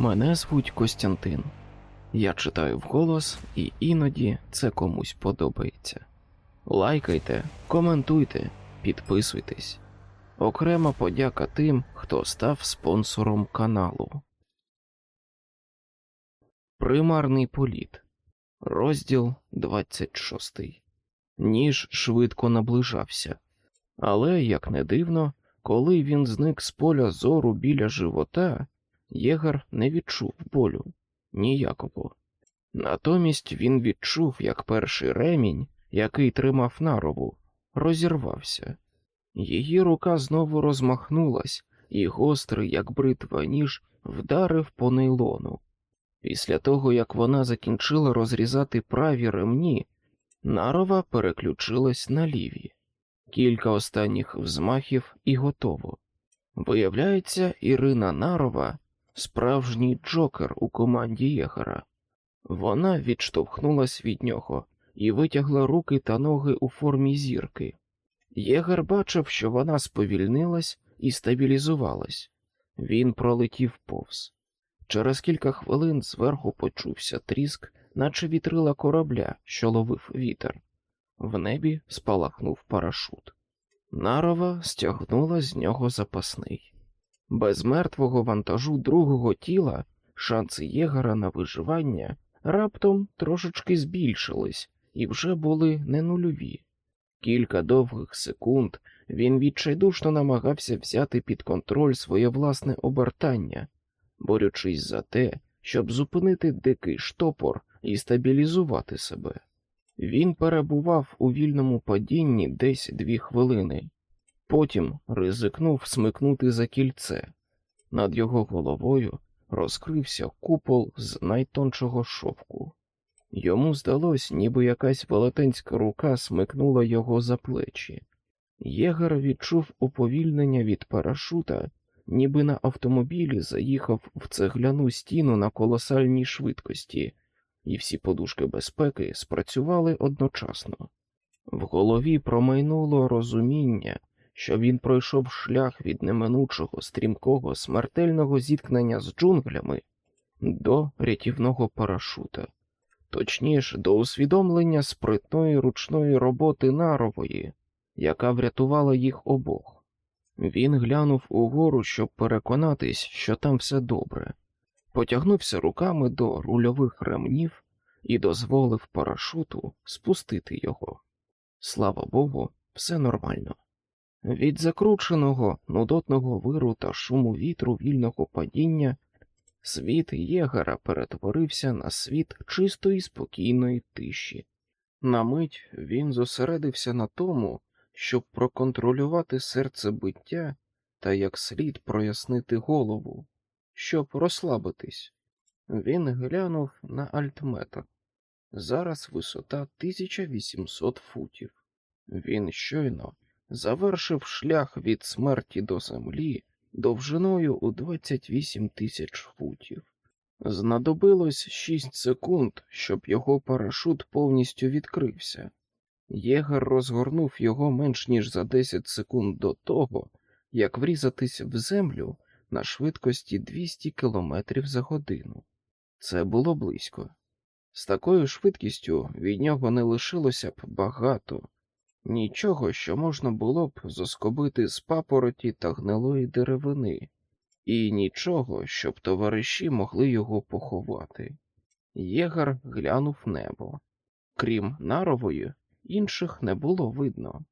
Мене звуть Костянтин. Я читаю вголос, і іноді це комусь подобається. Лайкайте, коментуйте, підписуйтесь. Окрема подяка тим, хто став спонсором каналу. Примарний політ. Розділ 26. Ніж швидко наближався. Але, як не дивно, коли він зник з поля зору біля живота, єгер не відчув болю ніякого. Натомість він відчув, як перший ремінь, який тримав нарову, розірвався. Її рука знову розмахнулась, і гострий, як бритва ніж, вдарив по нейлону. Після того, як вона закінчила розрізати праві ремні, нарова переключилась на ліві. Кілька останніх взмахів і готово. Виявляється, Ірина Нарова справжній джокер у команді єгера. Вона відштовхнулась від нього і витягла руки та ноги у формі зірки. Єгер бачив, що вона сповільнилась і стабілізувалась. Він пролетів повз. Через кілька хвилин зверху почувся тріск, наче вітрила корабля, що ловив вітер. В небі спалахнув парашут. Нарова стягнула з нього запасний. Без мертвого вантажу другого тіла шанси єгера на виживання раптом трошечки збільшились і вже були не нульові. Кілька довгих секунд він відчайдушно намагався взяти під контроль своє власне обертання, борючись за те, щоб зупинити дикий штопор і стабілізувати себе. Він перебував у вільному падінні десь дві хвилини, потім ризикнув смикнути за кільце. Над його головою розкрився купол з найтоншого шовку. Йому здалось, ніби якась велетенська рука смикнула його за плечі. Єгер відчув уповільнення від парашута, ніби на автомобілі заїхав в цегляну стіну на колосальній швидкості, і всі подушки безпеки спрацювали одночасно. В голові промайнуло розуміння, що він пройшов шлях від неминучого стрімкого смертельного зіткнення з джунглями до рятівного парашута, точніше до усвідомлення спритної ручної роботи нарової, яка врятувала їх обох. Він глянув угору, щоб переконатись, що там все добре, потягнувся руками до рульових ремнів і дозволив парашуту спустити його. Слава Богу, все нормально. Від закрученого, нудотного виру та шуму вітру вільного падіння світ єгера перетворився на світ чистої спокійної тиші. На мить він зосередився на тому, щоб проконтролювати серцебиття та як слід прояснити голову, щоб розслабитись. Він глянув на альтметр. Зараз висота 1800 футів. Він щойно завершив шлях від смерті до землі довжиною у 28 тисяч футів. Знадобилось 6 секунд, щоб його парашут повністю відкрився. Єгер розгорнув його менш ніж за 10 секунд до того, як врізатись в землю на швидкості 200 км за годину. Це було близько. З такою швидкістю від нього не лишилося б багато, нічого, що можна було б заскобити з папороті та гнилої деревини, і нічого, щоб товариші могли його поховати. Єгар глянув небо. Крім нарової, інших не було видно.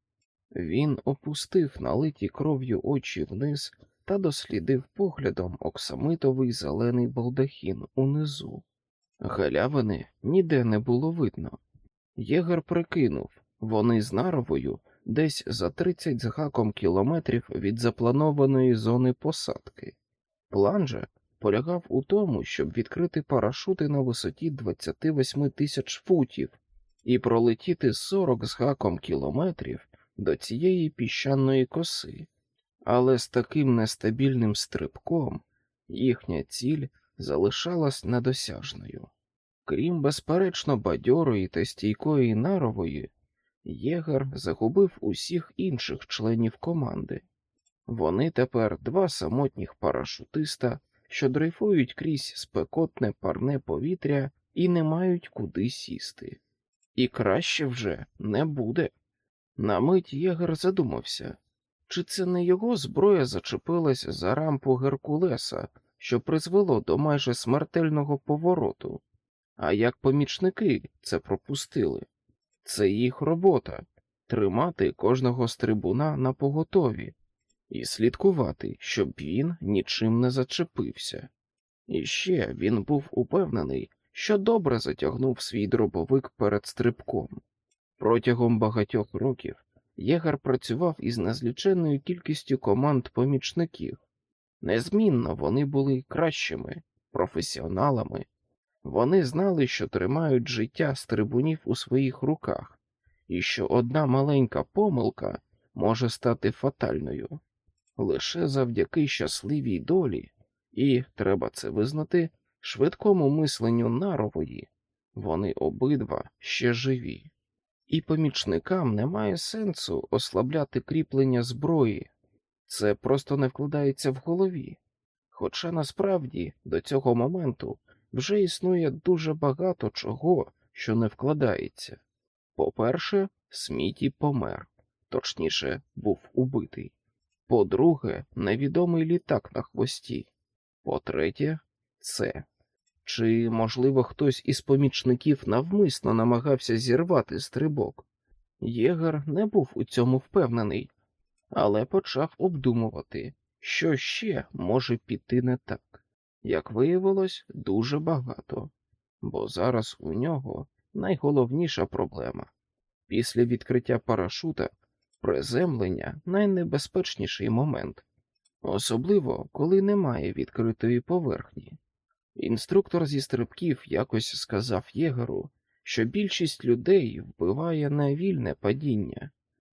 Він опустив налиті кров'ю очі вниз та дослідив поглядом оксамитовий зелений балдахін унизу. Галявини ніде не було видно. Єгер прикинув вони з наровою десь за 30 з гаком кілометрів від запланованої зони посадки. План же полягав у тому, щоб відкрити парашути на висоті 28 тисяч футів і пролетіти 40 з гаком кілометрів до цієї піщаної коси, але з таким нестабільним стрибком їхня ціль залишалась недосяжною. Крім безперечно бадьорої та стійкої нарової, Єгер загубив усіх інших членів команди. Вони тепер два самотніх парашутиста, що дрейфують крізь спекотне парне повітря і не мають куди сісти. І краще вже не буде. На мить єгер задумався, чи це не його зброя зачепилась за рампу Геркулеса, що призвело до майже смертельного повороту, а як помічники це пропустили. Це їх робота тримати кожного стрибуна на поготові і слідкувати, щоб він нічим не зачепився. І ще він був упевнений, що добре затягнув свій дробовик перед стрибком. Протягом багатьох років Єгар працював із незліченною кількістю команд помічників. Незмінно вони були кращими, професіоналами. Вони знали, що тримають життя стрибунів у своїх руках, і що одна маленька помилка може стати фатальною. Лише завдяки щасливій долі, і, треба це визнати, швидкому мисленню нарової вони обидва ще живі, і помічникам немає сенсу ослабляти кріплення зброї, це просто не вкладається в голові. Хоча насправді до цього моменту вже існує дуже багато чого, що не вкладається. По-перше, Сміті помер, точніше, був убитий. По-друге, невідомий літак на хвості. По-третє, це. Чи, можливо, хтось із помічників навмисно намагався зірвати стрибок? Єгер не був у цьому впевнений, але почав обдумувати, що ще може піти не так. Як виявилось, дуже багато, бо зараз у нього найголовніша проблема. Після відкриття парашута приземлення найнебезпечніший момент, особливо коли немає відкритої поверхні. Інструктор зі стрибків якось сказав єгеру, що більшість людей вбиває не вільне падіння,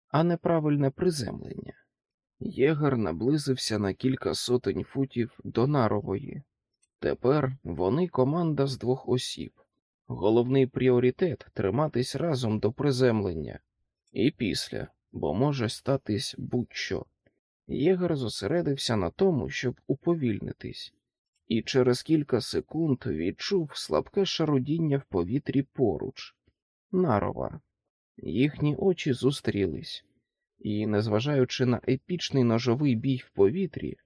а неправильне приземлення. Єгер наблизився на кілька сотень футів до нарової. Тепер вони команда з двох осіб. Головний пріоритет триматись разом до приземлення, і після, бо може статись будь-що. Єгер зосередився на тому, щоб уповільнитись, і через кілька секунд відчув слабке шарудіння в повітрі поруч. Нарова. Їхні очі зустрілись, і, незважаючи на епічний ножовий бій в повітрі,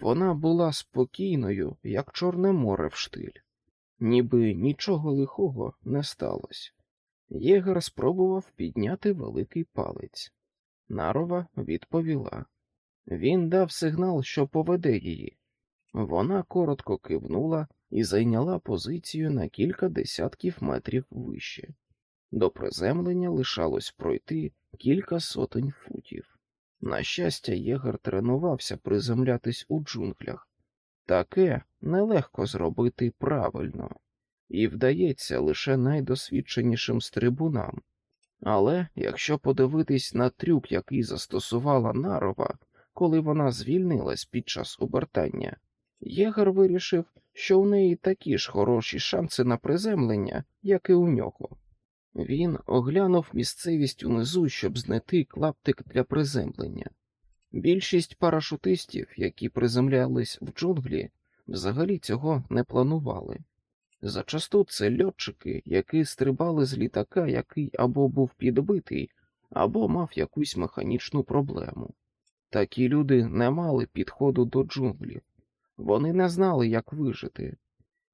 вона була спокійною, як Чорне море в штиль, ніби нічого лихого не сталося. Єгер спробував підняти великий палець. Нарова відповіла. Він дав сигнал, що поведе її. Вона коротко кивнула і зайняла позицію на кілька десятків метрів вище. До приземлення лишалось пройти кілька сотень футів. На щастя, єгер тренувався приземлятись у джунглях. Таке нелегко зробити правильно, і вдається лише найдосвідченішим стрибунам. Але якщо подивитись на трюк, який застосувала нарова, коли вона звільнилась під час обертання, єгер вирішив, що у неї такі ж хороші шанси на приземлення, як і у нього. Він оглянув місцевість унизу, щоб знайти клаптик для приземлення. Більшість парашутистів, які приземлялись в джунглі, взагалі цього не планували. Зачасту це льотчики, які стрибали з літака, який або був підбитий, або мав якусь механічну проблему. Такі люди не мали підходу до джунглів, вони не знали, як вижити,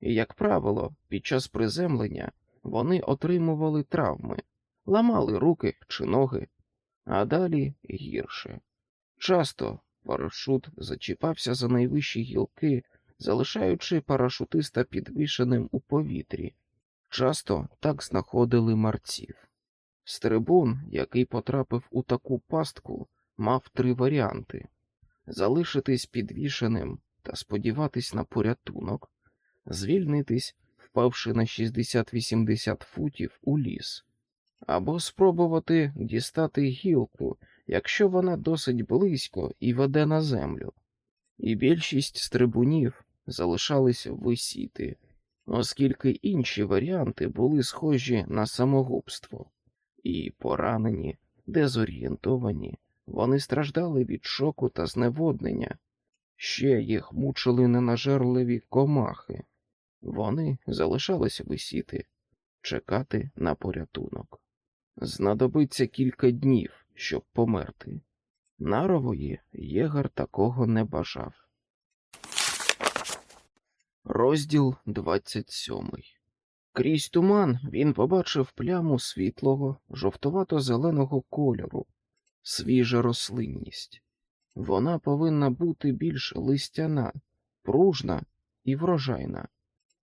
і, як правило, під час приземлення вони отримували травми, ламали руки чи ноги, а далі гірше. Часто парашут зачіпався за найвищі гілки, залишаючи парашутиста підвішеним у повітрі. Часто так знаходили марців. Стрибун, який потрапив у таку пастку, мав три варіанти залишитись підвішеним та сподіватись на порятунок, звільнитись, впавши на 60-80 футів у ліс, або спробувати дістати гілку, якщо вона досить близько і веде на землю. І більшість стрибунів залишалися висіти, оскільки інші варіанти були схожі на самогубство, і поранені, дезорієнтовані, вони страждали від шоку та зневоднення, Ще їх мучили ненажерливі комахи. Вони залишалися висіти, чекати на порятунок. Знадобиться кілька днів, щоб померти. Нарової єгар такого не бажав. Розділ 27 Крізь туман він побачив пляму світлого, жовтувато-зеленого кольору, свіжа рослинність. Вона повинна бути більш листяна, пружна і врожайна.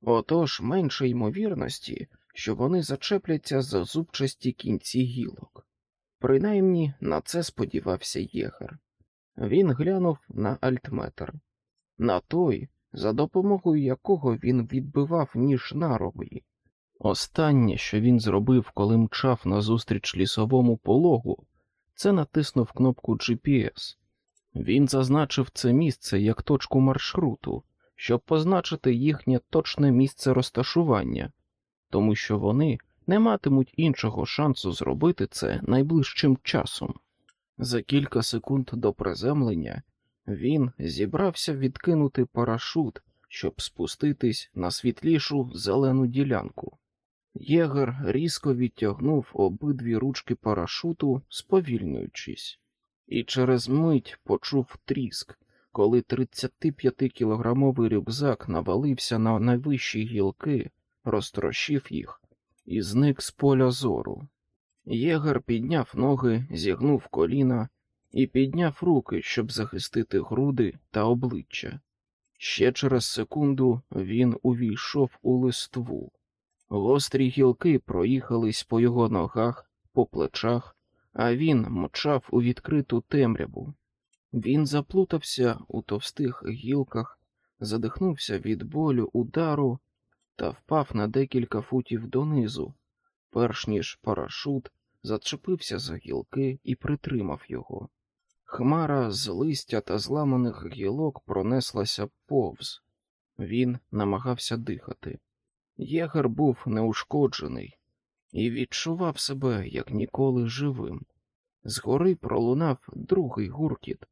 Отож менше ймовірності, що вони зачепляться за зубчасті кінці гілок. Принаймні на це сподівався єгер. Він глянув на альтметр, на той, за допомогою якого він відбивав ніж нарової. Останнє, що він зробив, коли мчав назустріч лісовому пологу, це натиснув кнопку GPS. Він зазначив це місце як точку маршруту, щоб позначити їхнє точне місце розташування, тому що вони не матимуть іншого шансу зробити це найближчим часом. За кілька секунд до приземлення він зібрався відкинути парашут, щоб спуститись на світлішу зелену ділянку. Єгер різко відтягнув обидві ручки парашуту, сповільнюючись, і через мить почув тріск, коли 35-кілограмовий рюкзак навалився на найвищі гілки, розтрощив їх і зник з поля зору. Єгер підняв ноги, зігнув коліна і підняв руки, щоб захистити груди та обличчя. Ще через секунду він увійшов у листву. Гострі гілки проїхались по його ногах, по плечах, а він мчав у відкриту темряву. Він заплутався у товстих гілках, задихнувся від болю удару та впав на декілька футів донизу, перш ніж парашут зачепився за гілки і притримав його. Хмара з листя та зламаних гілок пронеслася повз. Він намагався дихати. Єгер був неушкоджений і відчував себе як ніколи живим. Згори пролунав другий гуркіт.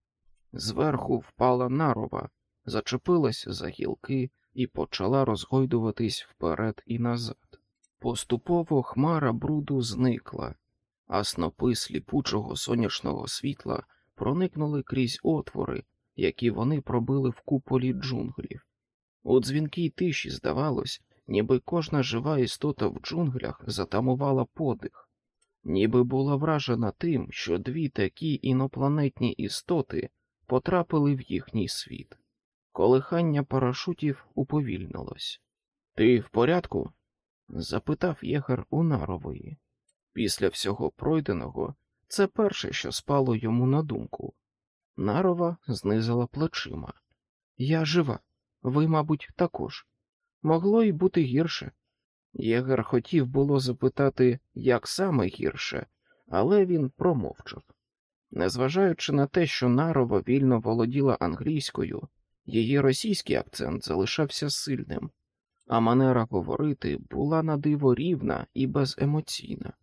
Зверху впала нарова, зачепилась за гілки і почала розгойдуватись вперед і назад. Поступово хмара бруду зникла, а снопи сліпучого сонячного світла проникнули крізь отвори, які вони пробили в куполі джунглів. У дзвінкій тиші здавалось, ніби кожна жива істота в джунглях затамувала подих, ніби була вражена тим, що дві такі інопланетні істоти потрапили в їхній світ. Колихання парашутів уповільнилось. Ти в порядку? запитав єгер у нарової. Після всього пройденого це перше, що спало йому на думку. Нарова знизила плечима. Я жива, ви, мабуть, також. Могло й бути гірше. Єгер хотів було запитати, як саме гірше, але він промовчав. Незважаючи на те, що Нарова вільно володіла англійською, її російський акцент залишався сильним, а манера говорити була на диво рівна і беземоційна.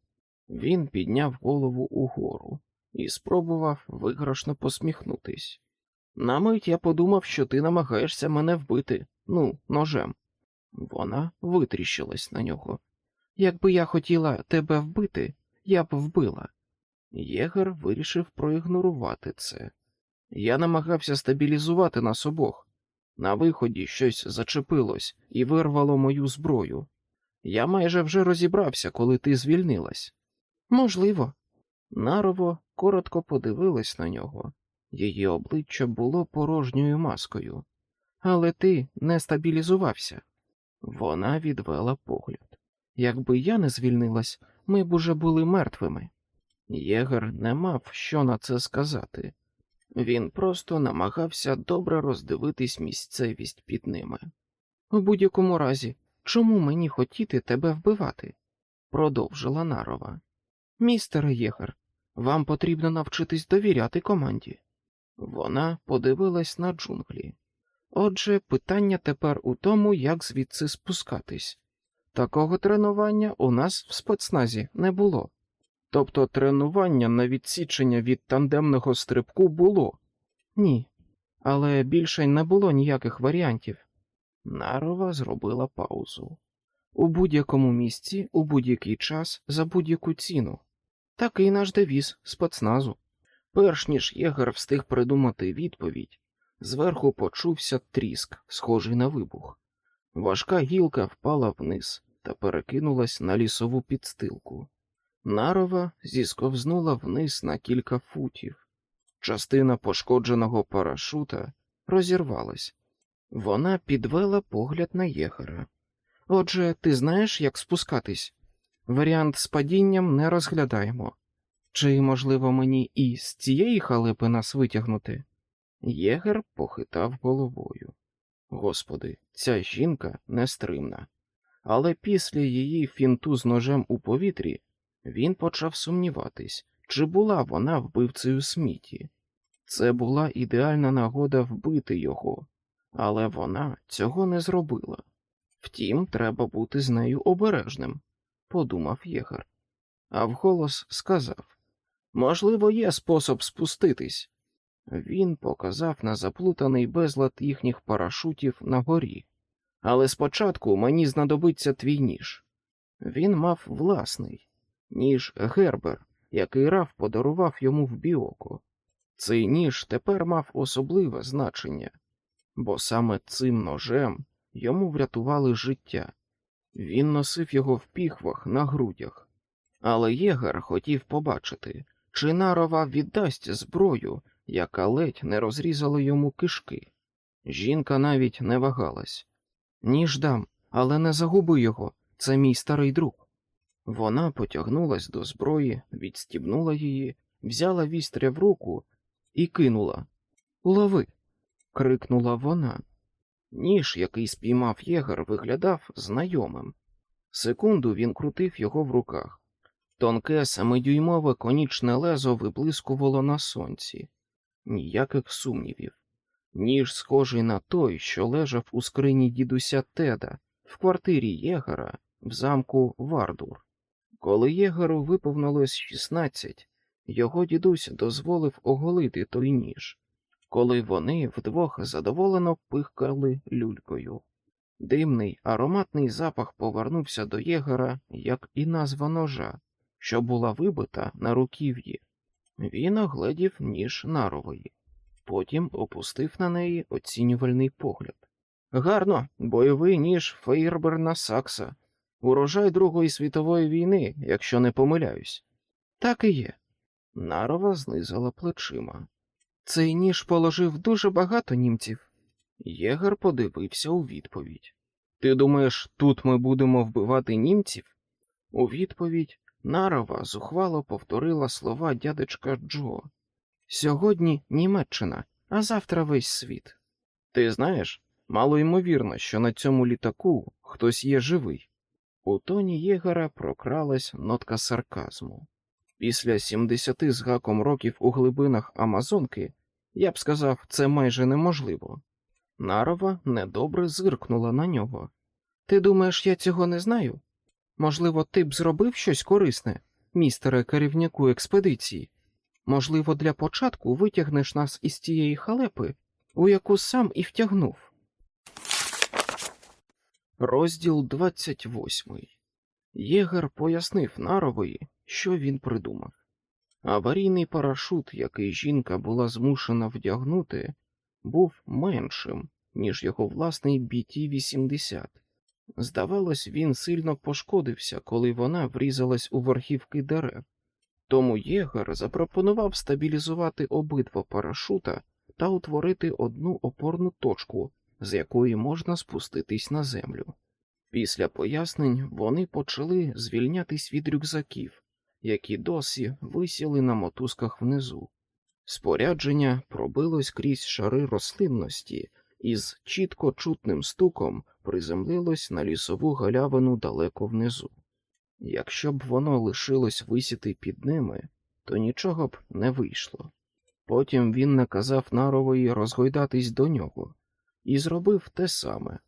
Він підняв голову угору і спробував виграшно посміхнутись. На мить я подумав, що ти намагаєшся мене вбити, ну, ножем. Вона витріщилась на нього. Якби я хотіла тебе вбити, я б вбила. Єгер вирішив проігнорувати це. Я намагався стабілізувати нас обох. На виході щось зачепилось і вирвало мою зброю. Я майже вже розібрався, коли ти звільнилась. Можливо. Нарово коротко подивилась на нього. Її обличчя було порожньою маскою. Але ти не стабілізувався. Вона відвела погляд. Якби я не звільнилась, ми б уже були мертвими. Єгер не мав що на це сказати. Він просто намагався добре роздивитись місцевість під ними. У будь-якому разі, чому мені хотіти тебе вбивати? продовжила Нарова. Містере Єгер, вам потрібно навчитись довіряти команді. Вона подивилась на джунглі. Отже, питання тепер у тому, як звідси спускатись. Такого тренування у нас в спецназі не було. Тобто тренування на відсічення від тандемного стрибку було? Ні. але більше не було ніяких варіантів. Нарова зробила паузу. У будь-якому місці, у будь-який час, за будь-яку ціну. Такий наш девіз спецназу. Перш ніж єгер встиг придумати відповідь, зверху почувся тріск, схожий на вибух. Важка гілка впала вниз та перекинулась на лісову підстилку. Нарова зісковзнула вниз на кілька футів. Частина пошкодженого парашута розірвалась. Вона підвела погляд на єгера. Отже, ти знаєш, як спускатись? Варіант з падінням не розглядаємо. Чи, можливо, мені і з цієї халепи нас витягнути? Єгер похитав головою. Господи, ця жінка нестримна. Але після її фінту з ножем у повітрі він почав сумніватись, чи була вона вбивцею сміті. Це була ідеальна нагода вбити його, але вона цього не зробила. Втім, треба бути з нею обережним, подумав єгер. А вголос сказав можливо, є спосіб спуститись. Він показав на заплутаний безлад їхніх парашутів на горі. Але спочатку мені знадобиться твій ніж. Він мав власний ніж Гербер, який Раф подарував йому в біоко. Цей ніж тепер мав особливе значення, бо саме цим ножем йому врятували життя. Він носив його в піхвах на грудях, але єгер хотів побачити, чи нарова віддасть зброю, яка ледь не розрізала йому кишки. Жінка навіть не вагалась. Ніж дам, але не загуби його, це мій старий друг. Вона потягнулась до зброї, відстібнула її, взяла вістря в руку і кинула. Лови. крикнула вона. Ніж, який спіймав єгер, виглядав знайомим. Секунду він крутив його в руках. Тонке семидюймове конічне лезо виблискувало на сонці. Ніяких сумнівів. Ніж схожий на той, що лежав у скрині дідуся Теда в квартирі єгера в замку Вардур. Коли єгеру виповнилось 16, його дідусь дозволив оголити той ніж, коли вони вдвох задоволено пихкали люлькою. Димний ароматний запах повернувся до єгера, як і назва ножа, що була вибита на руків'ї. Він огледів ніж нарової, потім опустив на неї оцінювальний погляд. Гарно, бойовий ніж Фейрберна Сакса, урожай Другої світової війни, якщо не помиляюсь. Так і є. Нарова знизала плечима. Цей ніж положив дуже багато німців. Єгер подивився у відповідь. Ти думаєш, тут ми будемо вбивати німців? У відповідь Нарова зухвало повторила слова дядечка Джо. Сьогодні Німеччина, а завтра весь світ. Ти знаєш, мало ймовірно, що на цьому літаку хтось є живий. У тоні Єгера прокралась нотка сарказму. Після сімдесяти з гаком років у глибинах Амазонки я б сказав, це майже неможливо. Нарова недобре зиркнула на нього. Ти думаєш, я цього не знаю? Можливо, ти б зробив щось корисне, містере керівнику експедиції. Можливо, для початку витягнеш нас із тієї халепи, у яку сам і втягнув. Розділ 28 Єгер пояснив Нарової, що він придумав. Аварійний парашут, який жінка була змушена вдягнути, був меншим, ніж його власний BT-80. Здавалось, він сильно пошкодився, коли вона врізалась у верхівки дерев. Тому єгер запропонував стабілізувати обидва парашута та утворити одну опорну точку, з якої можна спуститись на землю. Після пояснень вони почали звільнятись від рюкзаків, які досі висіли на мотузках внизу. Спорядження пробилось крізь шари рослинності і з чітко чутним стуком приземлилось на лісову галявину далеко внизу. Якщо б воно лишилось висіти під ними, то нічого б не вийшло. Потім він наказав нарової розгойдатись до нього і зробив те саме.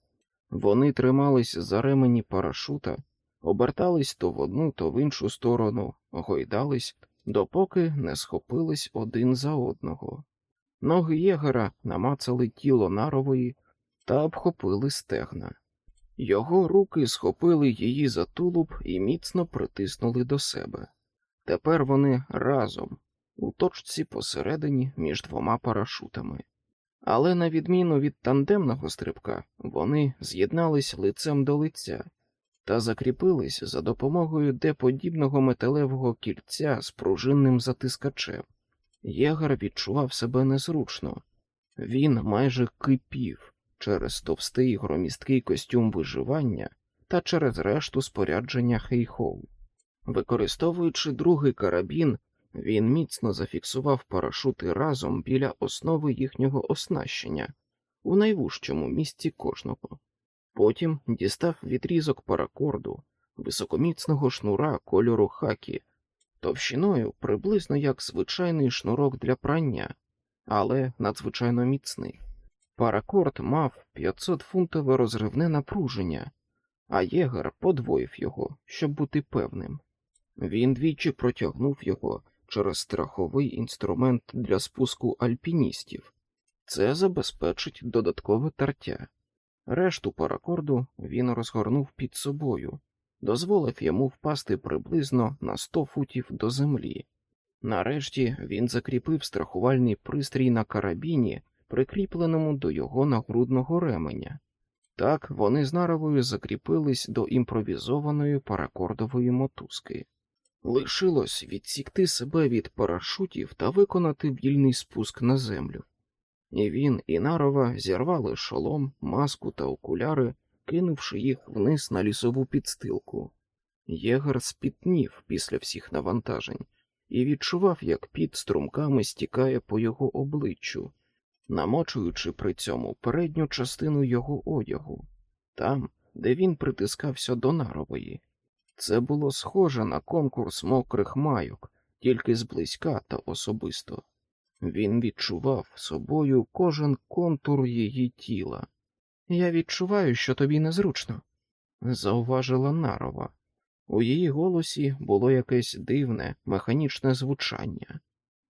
Вони тримались за ремені парашута, обертались то в одну, то в іншу сторону, гойдались, допоки не схопились один за одного. Ноги єгера намацали тіло нарової та обхопили стегна. Його руки схопили її за тулуб і міцно притиснули до себе. Тепер вони разом, у точці посередині між двома парашутами. Але, на відміну від тандемного стрибка, вони з'єднались лицем до лиця та закріпились за допомогою деподібного металевого кільця з пружинним затискачем. Єгар відчував себе незручно, він майже кипів через товстий громісткий костюм виживання та через решту спорядження Хейхоу. Використовуючи другий карабін, він міцно зафіксував парашути разом біля основи їхнього оснащення у найвужчому місці кожного. Потім дістав відрізок паракорду, високоміцного шнура кольору хакі, товщиною приблизно як звичайний шнурок для прання, але надзвичайно міцний. Паракорд мав 500-фунтове розривне напруження, а єгер подвоїв його, щоб бути певним. Він двічі протягнув його через страховий інструмент для спуску альпіністів. Це забезпечить додаткове тертя. Решту паракорду він розгорнув під собою, дозволив йому впасти приблизно на 100 футів до землі. Нарешті він закріпив страхувальний пристрій на карабіні, прикріпленому до його нагрудного ременя. Так вони з наровою закріпились до імпровізованої паракордової мотузки. Лишилось відсікти себе від парашутів та виконати вільний спуск на землю. І він і нарова зірвали шолом, маску та окуляри, кинувши їх вниз на лісову підстилку. Єгер спітнів після всіх навантажень і відчував, як під струмками стікає по його обличчю, намочуючи при цьому передню частину його одягу, там, де він притискався до нарової. Це було схоже на конкурс мокрих майок, тільки зблизька та особисто. Він відчував собою кожен контур її тіла. Я відчуваю, що тобі незручно, зауважила нарова. У її голосі було якесь дивне, механічне звучання.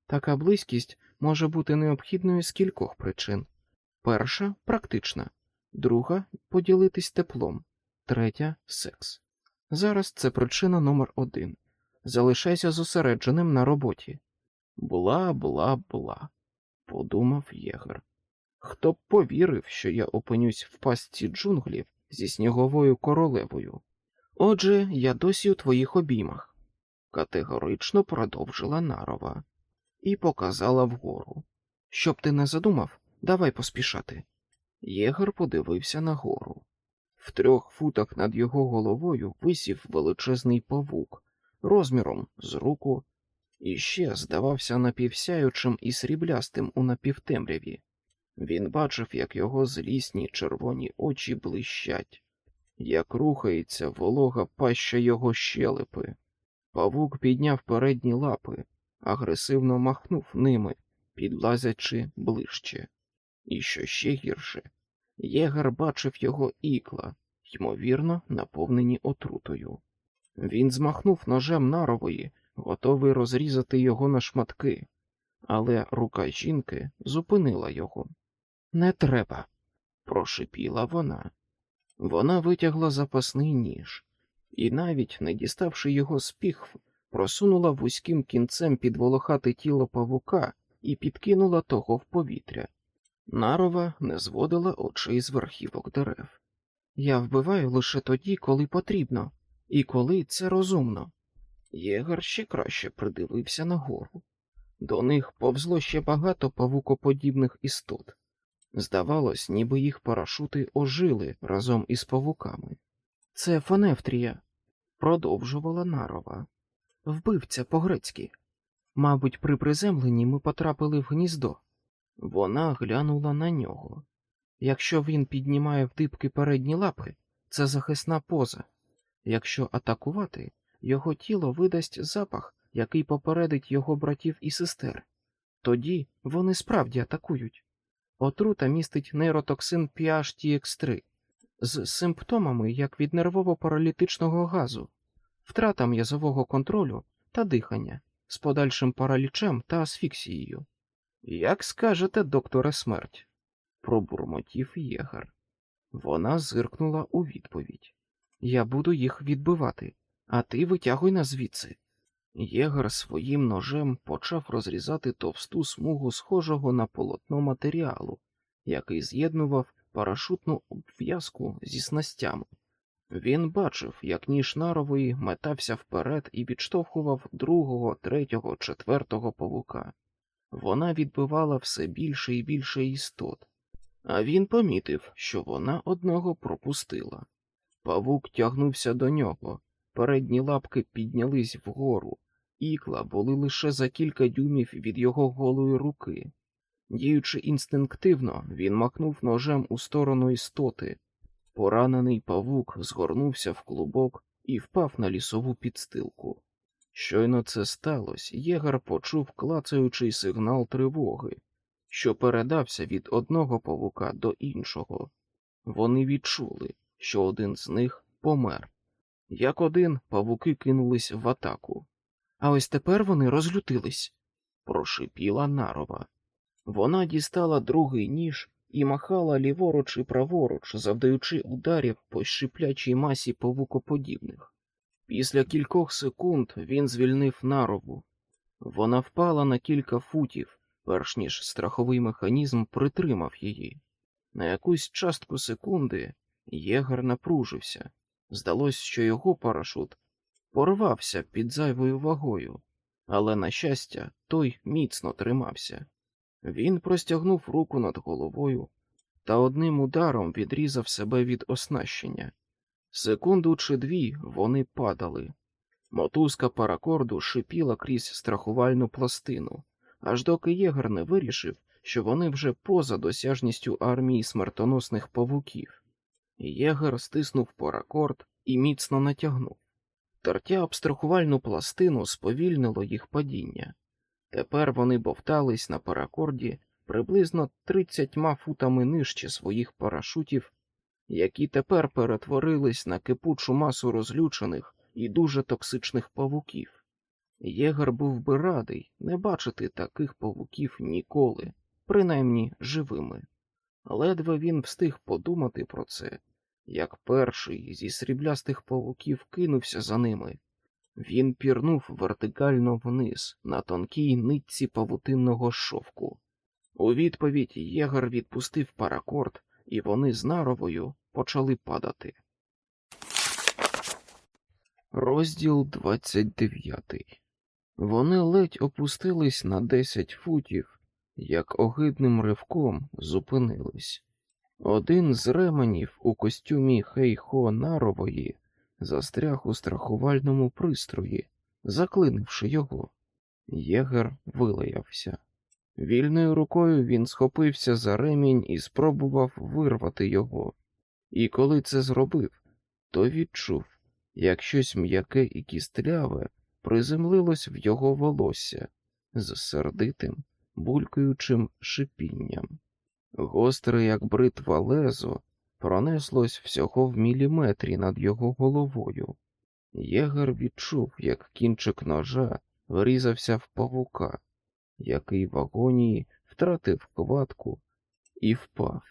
Така близькість може бути необхідною з кількох причин. Перша практична, друга поділитись теплом, третя секс. Зараз це причина номер один. Залишайся зосередженим на роботі. Бла, бла, бла, подумав єгер. Хто б повірив, що я опинюсь в пастці джунглів зі сніговою королевою? Отже, я досі у твоїх обіймах, категорично продовжила нарова і показала вгору. Щоб ти не задумав, давай поспішати. Єгер подивився нагору. В трьох футах над його головою висів величезний павук розміром з руку і ще здавався напівсяючим і сріблястим у напівтемряві. Він бачив, як його злісні червоні очі блищать, як рухається волога паща його щелепи. Павук підняв передні лапи, агресивно махнув ними, підлазячи ближче. І що ще гірше, єгер бачив його ікла, ймовірно, наповнені отрутою. Він змахнув ножем нарової, готовий розрізати його на шматки, але рука жінки зупинила його. Не треба, прошипіла вона. Вона витягла запасний ніж і, навіть не діставши його з піхв, просунула вузьким кінцем під волохате тіло павука і підкинула того в повітря. Нарова не зводила очей з верхівок дерев. Я вбиваю лише тоді, коли потрібно, і коли це розумно. Єгар ще краще придивився нагору. До них повзло ще багато павукоподібних істот. Здавалось, ніби їх парашути ожили разом із павуками. Це фонефтрія, продовжувала нарова. Вбивця по-грецьки. Мабуть, при приземленні ми потрапили в гніздо. Вона глянула на нього. Якщо він піднімає в дибки передні лапи, це захисна поза. Якщо атакувати, його тіло видасть запах, який попередить його братів і сестер. Тоді вони справді атакують. Отрута містить нейротоксин PHTX3 з симптомами як від нервово-паралітичного газу, втрата м'язового контролю та дихання з подальшим паралічем та асфіксією. Як скажете, докторе смерть, пробурмотів єгер. Вона зиркнула у відповідь. Я буду їх відбивати, а ти витягуй нас звідси. Єгер своїм ножем почав розрізати товсту смугу схожого на полотно матеріалу, який з'єднував парашутну обв'язку зі снастями. Він бачив, як ніж нарової метався вперед і підштовхував другого, третього, четвертого павука. Вона відбивала все більше і більше істот, а він помітив, що вона одного пропустила. Павук тягнувся до нього, передні лапки піднялись вгору, ікла були лише за кілька дюймів від його голої руки. Діючи інстинктивно, він махнув ножем у сторону істоти. Поранений павук згорнувся в клубок і впав на лісову підстилку. Щойно це сталося, єгар почув клацаючий сигнал тривоги, що передався від одного павука до іншого. Вони відчули, що один з них помер. Як один павуки кинулись в атаку. А ось тепер вони розлютились, прошипіла нарова. Вона дістала другий ніж і махала ліворуч і праворуч, завдаючи ударів по шиплячій масі павукоподібних. Після кількох секунд він звільнив нарову. Вона впала на кілька футів, перш ніж страховий механізм притримав її. На якусь частку секунди єгер напружився. Здалось, що його парашут порвався під зайвою вагою, але, на щастя, той міцно тримався. Він простягнув руку над головою та одним ударом відрізав себе від оснащення. Секунду чи дві вони падали. Мотузка паракорду шипіла крізь страхувальну пластину, аж доки єгер не вирішив, що вони вже поза досяжністю армії смертоносних павуків. Єгер стиснув паракорд і міцно натягнув. Тертя об страхувальну пластину сповільнило їх падіння. Тепер вони бовтались на паракорді приблизно тридцятьма футами нижче своїх парашутів, які тепер перетворились на кипучу масу розлючених і дуже токсичних павуків. Єгер був би радий не бачити таких павуків ніколи, принаймні живими. Ледве він встиг подумати про це, як перший зі сріблястих павуків кинувся за ними. Він пірнув вертикально вниз на тонкій нитці павутинного шовку. У відповідь єгер відпустив паракорд, і вони з наровою почали падати. Розділ 29 Вони ледь опустились на 10 футів, як огидним ривком зупинились. Один з ременів у костюмі Хейхо Нарової застряг у страхувальному пристрої, заклинивши його. Єгер вилаявся. Вільною рукою він схопився за ремінь і спробував вирвати його. І коли це зробив, то відчув, як щось м'яке і кістляве приземлилось в його волосся з сердитим, булькаючим шипінням. Гостре, як бритва лезо, пронеслось всього в міліметрі над його головою. Єгер відчув, як кінчик ножа врізався в павука, який в агонії втратив кватку і впав.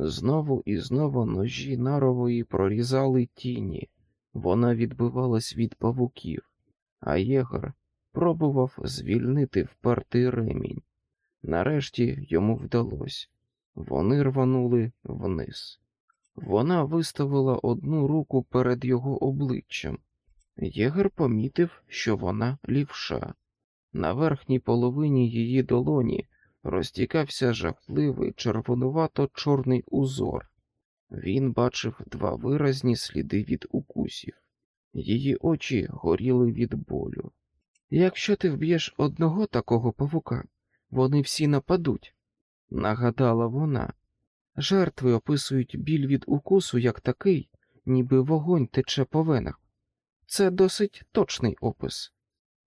Знову і знову ножі нарової прорізали тіні, вона відбивалась від павуків, а єгер пробував звільнити впертий ремінь. Нарешті йому вдалося. Вони рванули вниз. Вона виставила одну руку перед його обличчям. Єгер помітив, що вона лівша. На верхній половині її долоні розтікався жахливий червонувато чорний узор. Він бачив два виразні сліди від укусів. Її очі горіли від болю. Якщо ти вб'єш одного такого павука, вони всі нападуть, нагадала вона. Жертви описують біль від укусу як такий, ніби вогонь тече по венах. Це досить точний опис.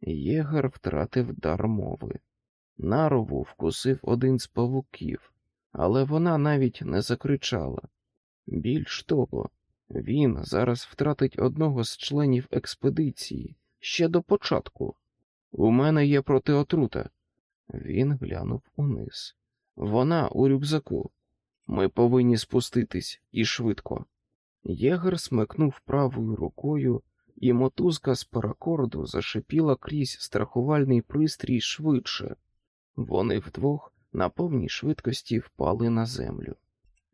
Єгер втратив дар мови. Нарову вкусив один з павуків, але вона навіть не закричала. Більш того, він зараз втратить одного з членів експедиції ще до початку. У мене є протиотрута. Він глянув униз. Вона у рюкзаку. Ми повинні спуститись і швидко. Єгер смикнув правою рукою, і мотузка з паракорду зашипіла крізь страхувальний пристрій швидше. Вони вдвох на повній швидкості впали на землю.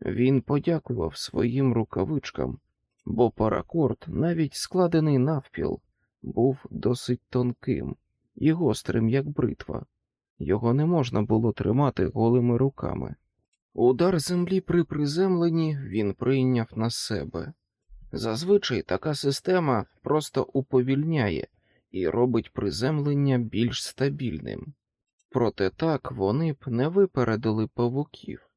Він подякував своїм рукавичкам, бо паракорд, навіть складений навпіл, був досить тонким і гострим, як бритва. Його не можна було тримати голими руками. Удар землі при приземленні він прийняв на себе. Зазвичай така система просто уповільняє і робить приземлення більш стабільним. Проте так вони б не випередили павуків,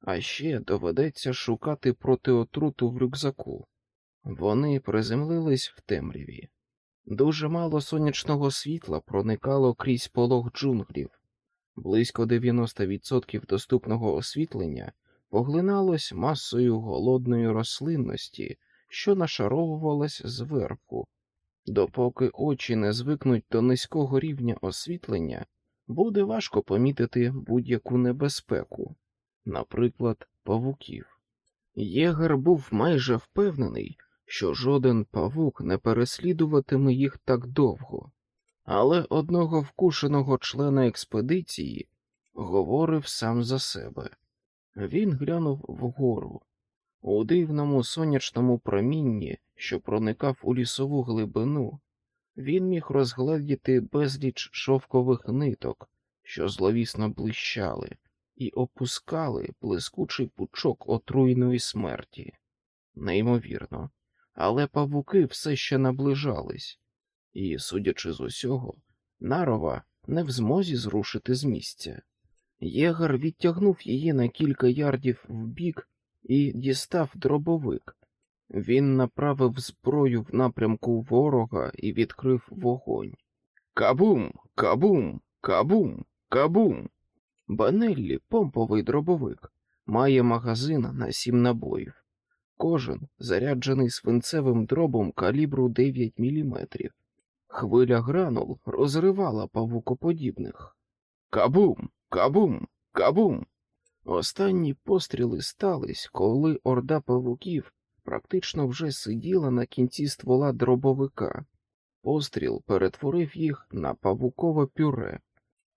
а ще доведеться шукати протиотруту в рюкзаку. Вони приземлились в темряві. Дуже мало сонячного світла проникало крізь полог джунглів. Близько 90% доступного освітлення поглиналось масою голодної рослинності, що нашаровувалась зверху. Допоки очі не звикнуть до низького рівня освітлення, буде важко помітити будь-яку небезпеку, наприклад, павуків. Єгер був майже впевнений, що жоден павук не переслідуватиме їх так довго, але одного вкушеного члена експедиції говорив сам за себе. Він глянув вгору. У дивному сонячному промінні, що проникав у лісову глибину, він міг розгледіти безліч шовкових ниток, що зловісно блищали, і опускали блискучий пучок отруйної смерті. Неймовірно, але павуки все ще наближались, і, судячи з усього, нарова не в змозі зрушити з місця. Єгар відтягнув її на кілька ярдів вбік і дістав дробовик. Він направив зброю в напрямку ворога і відкрив вогонь. Кабум, кабум, кабум, кабум. Банеллі, помповий дробовик, має магазин на сім набоїв. Кожен заряджений свинцевим дробом калібру 9 мм. Хвиля гранул розривала павукоподібних. Кабум, кабум, кабум. Останні постріли стались, коли орда павуків практично вже сиділа на кінці ствола дробовика. Постріл перетворив їх на павукове пюре.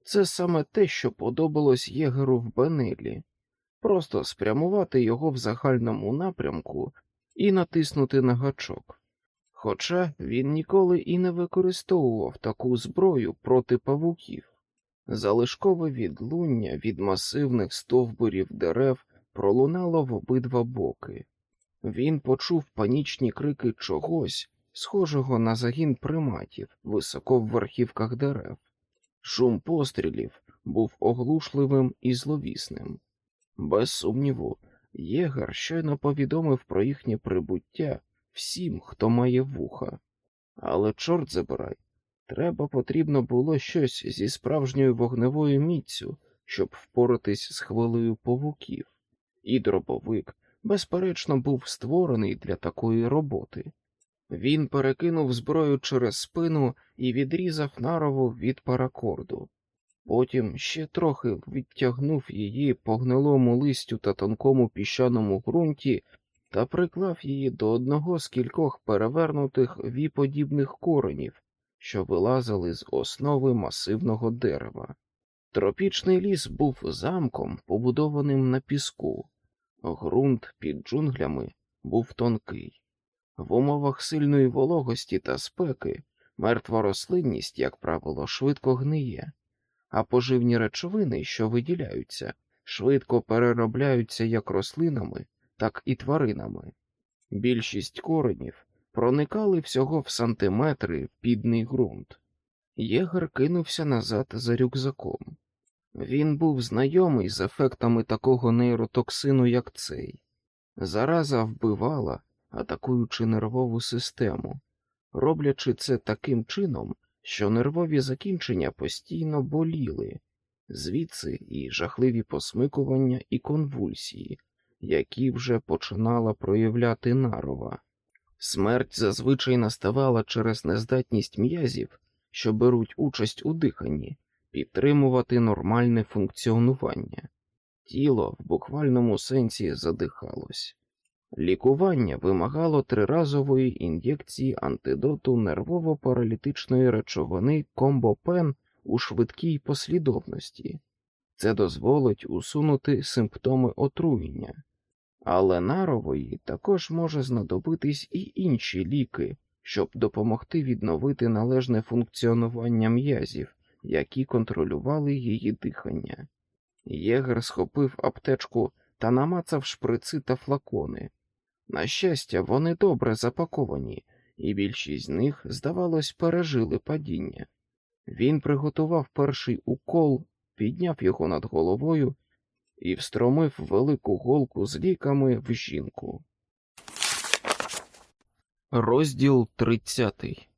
Це саме те, що подобалось єгеру в Бенелі. Просто спрямувати його в загальному напрямку і натиснути на гачок. Хоча він ніколи і не використовував таку зброю проти павуків. Залишкове відлуння від масивних стовбурів дерев пролунало в обидва боки. Він почув панічні крики чогось, схожого на загін приматів високо в верхівках дерев. Шум пострілів був оглушливим і зловісним. Без сумніву, єгер щойно повідомив про їхнє прибуття всім, хто має вуха. Але, чорт забирай, треба потрібно було щось зі справжньою вогневою міцю, щоб впоратись з хвилею павуків, і дробовик, безперечно, був створений для такої роботи. Він перекинув зброю через спину і відрізав нарову від паракорду. Потім ще трохи відтягнув її по гнилому листю та тонкому піщаному ґрунті та приклав її до одного з кількох перевернутих віподібних коренів, що вилазили з основи масивного дерева. Тропічний ліс був замком, побудованим на піску, ґрунт під джунглями був тонкий. В умовах сильної вологості та спеки мертва рослинність, як правило, швидко гниє, а поживні речовини, що виділяються, швидко переробляються як рослинами, так і тваринами. Більшість коренів проникали всього в сантиметри в підний ґрунт. Єгер кинувся назад за рюкзаком. Він був знайомий з ефектами такого нейротоксину, як цей. Зараза вбивала, атакуючи нервову систему, роблячи це таким чином, що нервові закінчення постійно боліли, звідси і жахливі посмикування і конвульсії, які вже починала проявляти нарова. Смерть зазвичай наставала через нездатність м'язів, що беруть участь у диханні, підтримувати нормальне функціонування. Тіло в буквальному сенсі задихалось. Лікування вимагало триразової ін'єкції антидоту нервово-паралітичної речовини комбопен у швидкій послідовності. Це дозволить усунути симптоми отруєння, але нарової також може знадобитись і інші ліки, щоб допомогти відновити належне функціонування м'язів, які контролювали її дихання. Єгер схопив аптечку та намацав шприци та флакони. На щастя, вони добре запаковані, і більшість з них, здавалось, пережили падіння. Він приготував перший укол, підняв його над головою і встромив велику голку з ліками в жінку. Розділ 30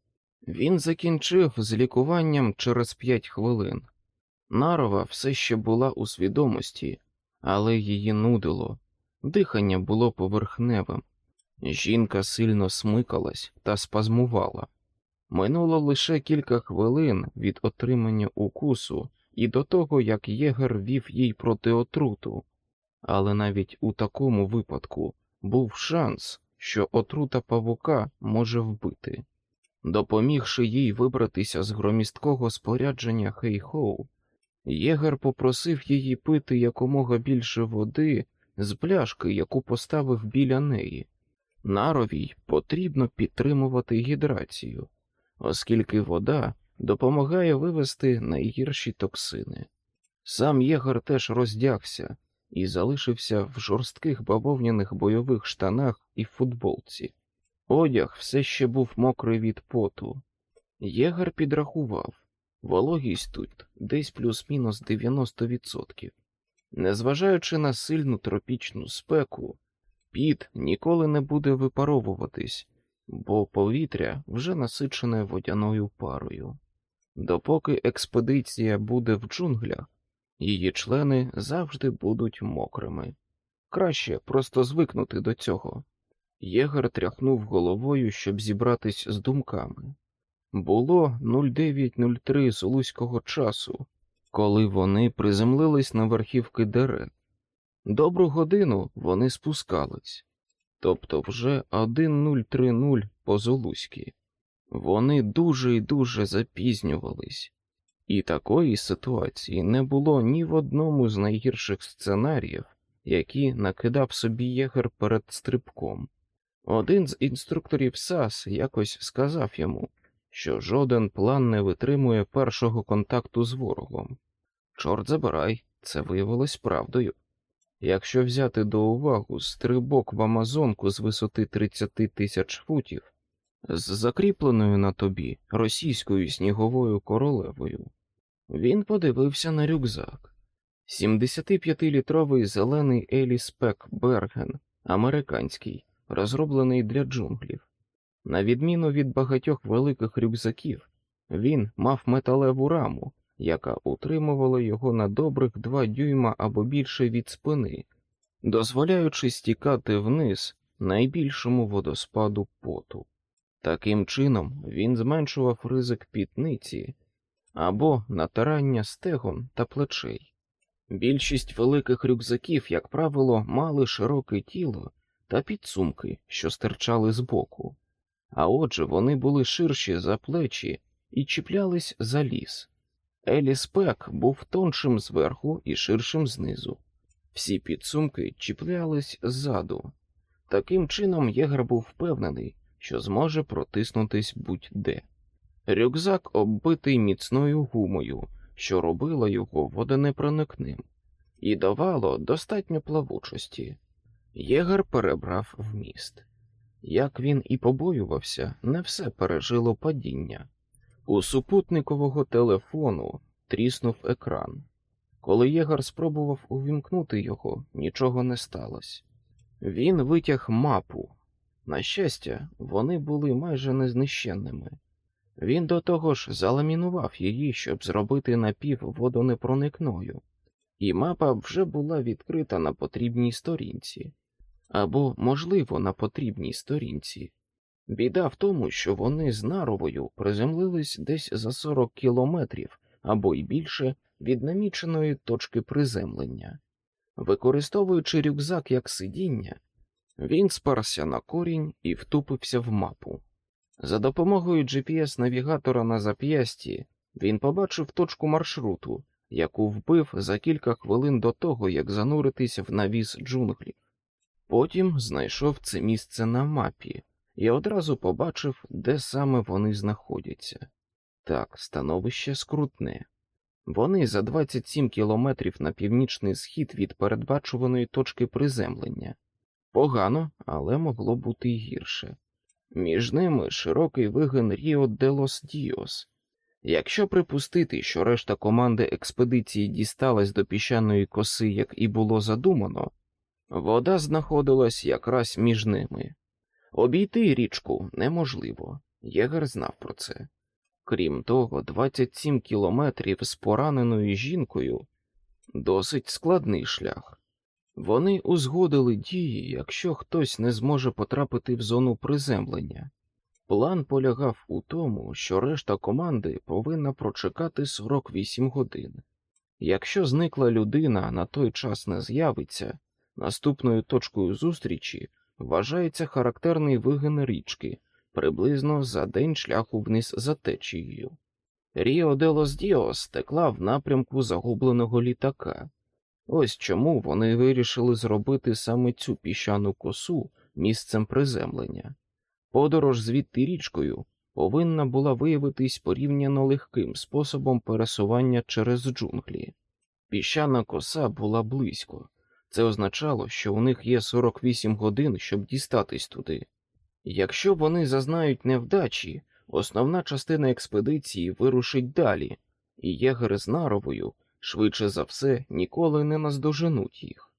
Він закінчив з лікуванням через п'ять хвилин. Нарова все ще була у свідомості, але її нудило, дихання було поверхневим. Жінка сильно смикалась та спазмувала. Минуло лише кілька хвилин від отримання укусу і до того, як єгер вів їй проти отруту, але навіть у такому випадку був шанс, що отрута павука може вбити. Допомігши їй вибратися з громісткого спорядження Хейхоу, єгер попросив її пити якомога більше води з пляшки, яку поставив біля неї. Наровій потрібно підтримувати гідрацію, оскільки вода допомагає вивести найгірші токсини. Сам єгер теж роздягся і залишився в жорстких бавовняних бойових штанах і футболці. Одяг все ще був мокрий від поту. Єгер підрахував вологість тут десь плюс-мінус 90%. Незважаючи на сильну тропічну спеку, піт ніколи не буде випаровуватись, бо повітря вже насичене водяною парою. Допоки експедиція буде в джунглях, її члени завжди будуть мокрими. Краще просто звикнути до цього. Єгер тряхнув головою, щоб зібратись з думками. Було 09.03 золуського часу, коли вони приземлились на верхівки дерев. Добру годину вони спускались, тобто вже 1.030 по золуськи. Вони дуже і дуже запізнювались, і такої ситуації не було ні в одному з найгірших сценаріїв, які накидав собі єгер перед стрибком. Один з інструкторів САС якось сказав йому, що жоден план не витримує першого контакту з ворогом. Чорт забирай, це виявилось правдою. Якщо взяти до уваги стрибок в Амазонку з висоти 30 тисяч футів, з закріпленою на тобі російською сніговою королевою, він подивився на рюкзак. 75-літровий зелений Еліс Пек Берген, американський, розроблений для джунглів. На відміну від багатьох великих рюкзаків, він мав металеву раму, яка утримувала його на добрих два дюйма або більше від спини, дозволяючи стікати вниз найбільшому водоспаду поту. Таким чином він зменшував ризик пітниці або натирання стегон та плечей. Більшість великих рюкзаків, як правило, мали широке тіло та підсумки, що стирчали збоку, а отже, вони були ширші за плечі і чіплялись за ліс. Еліс Пек був тоншим зверху і ширшим знизу. Всі підсумки чіплялись ззаду. Таким чином єгер був впевнений, що зможе протиснутись будь-де. Рюкзак оббитий міцною гумою, що робила його водонепроникним, і давало достатньо плавучості. Єгер перебрав вміст. Як він і побоювався, не все пережило падіння. У супутникового телефону тріснув екран. Коли Єгар спробував увімкнути його, нічого не сталося. Він витяг мапу. На щастя, вони були майже незнищенними. Він до того ж заламінував її, щоб зробити напів водонепроникною, і мапа вже була відкрита на потрібній сторінці, або, можливо, на потрібній сторінці. Біда в тому, що вони з наровою приземлились десь за 40 кілометрів або й більше від наміченої точки приземлення. Використовуючи рюкзак як сидіння, він сперся на корінь і втупився в мапу. За допомогою GPS-навігатора на зап'ясті він побачив точку маршруту, яку вбив за кілька хвилин до того, як зануритися в навіс джунглів. Потім знайшов це місце на мапі і одразу побачив, де саме вони знаходяться. Так, становище скрутне. Вони за 27 кілометрів на північний схід від передбачуваної точки приземлення. Погано, але могло бути й гірше. Між ними широкий вигин Ріо де лос Діос. Якщо припустити, що решта команди експедиції дісталась до піщаної коси, як і було задумано, вода знаходилась якраз між ними. Обійти річку неможливо, Єгер знав про це. Крім того, 27 кілометрів з пораненою жінкою досить складний шлях. Вони узгодили дії, якщо хтось не зможе потрапити в зону приземлення. План полягав у тому, що решта команди повинна прочекати 48 годин. Якщо зникла людина на той час не з'явиться, наступною точкою зустрічі вважається характерний вигин річки приблизно за день шляху вниз за течією. Ріо де лос Діос текла в напрямку загубленого літака. Ось чому вони вирішили зробити саме цю піщану косу місцем приземлення. Подорож звідти річкою повинна була виявитись порівняно легким способом пересування через джунглі. Піщана коса була близько, це означало, що у них є 48 годин, щоб дістатись туди. Якщо вони зазнають невдачі, основна частина експедиції вирушить далі, і єгери з наровою, швидше за все, ніколи не наздоженуть їх.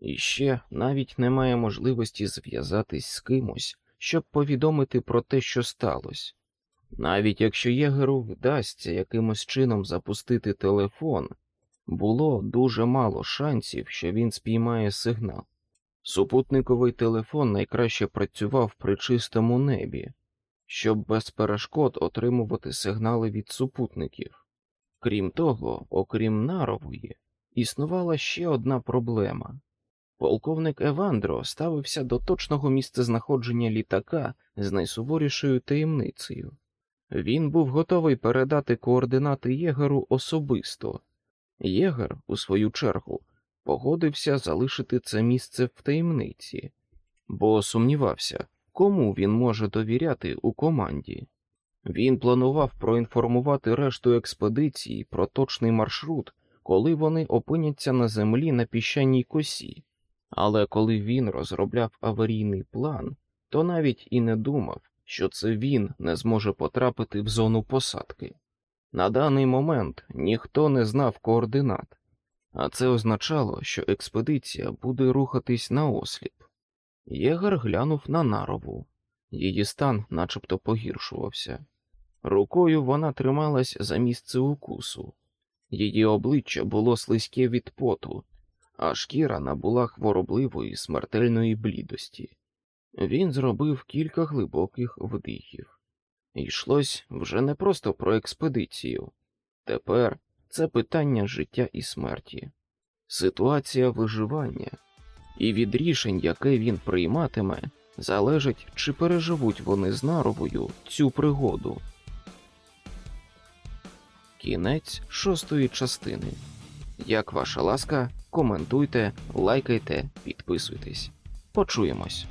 І ще навіть немає можливості зв'язатись з кимось, щоб повідомити про те, що сталося. Навіть якщо єгеру вдасться якимось чином запустити телефон, було дуже мало шансів, що він спіймає сигнал. Супутниковий телефон найкраще працював при чистому небі, щоб без перешкод отримувати сигнали від супутників. Крім того, окрім нарової, існувала ще одна проблема. Полковник Евандро ставився до точного місцезнаходження літака з найсуворішою таємницею. Він був готовий передати координати єгеру особисто. Єгер, у свою чергу, погодився залишити це місце в таємниці, бо сумнівався, кому він може довіряти у команді. Він планував проінформувати решту експедиції про точний маршрут, коли вони опиняться на землі на піщаній косі, але коли він розробляв аварійний план, то навіть і не думав, що це він не зможе потрапити в зону посадки. На даний момент ніхто не знав координат, а це означало, що експедиція буде рухатись на осліп. Єгер глянув на нарову, її стан начебто погіршувався. Рукою вона трималась за місце укусу, її обличчя було слизьке від поту, а шкіра набула хворобливої смертельної блідості. Він зробив кілька глибоких вдихів. Йшлось вже не просто про експедицію. Тепер це питання життя і смерті, ситуація виживання, і від рішень, яке він прийматиме, залежить, чи переживуть вони з наровою цю пригоду. Кінець шостої частини. Як ваша ласка, коментуйте, лайкайте, підписуйтесь. Почуємось.